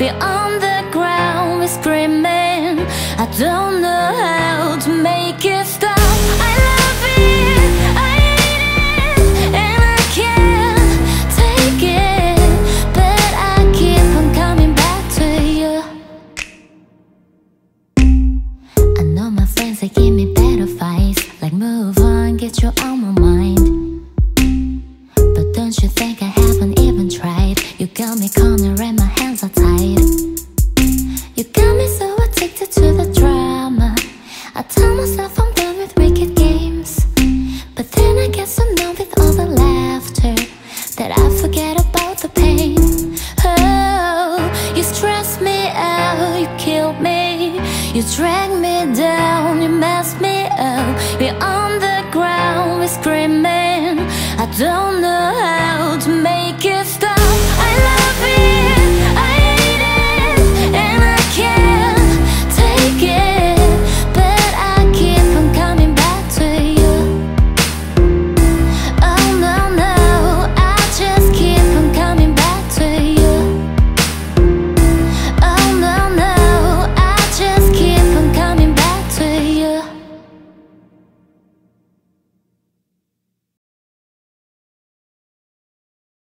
We're on the ground, we're screaming. I don't know how to make it stop. I love it, I hate it And I can't take it. But I keep on coming back to you. I know my friends, they give me bad advice. Like move on, get you on and my hands are tied. You got me so addicted to the drama. I tell myself I'm done with wicked games. But then I get so numb with all the laughter That I forget about the pain. Oh, you stress me out, you kill me. You drag me down, you mess me up. We're on the ground, we're screaming. I don't know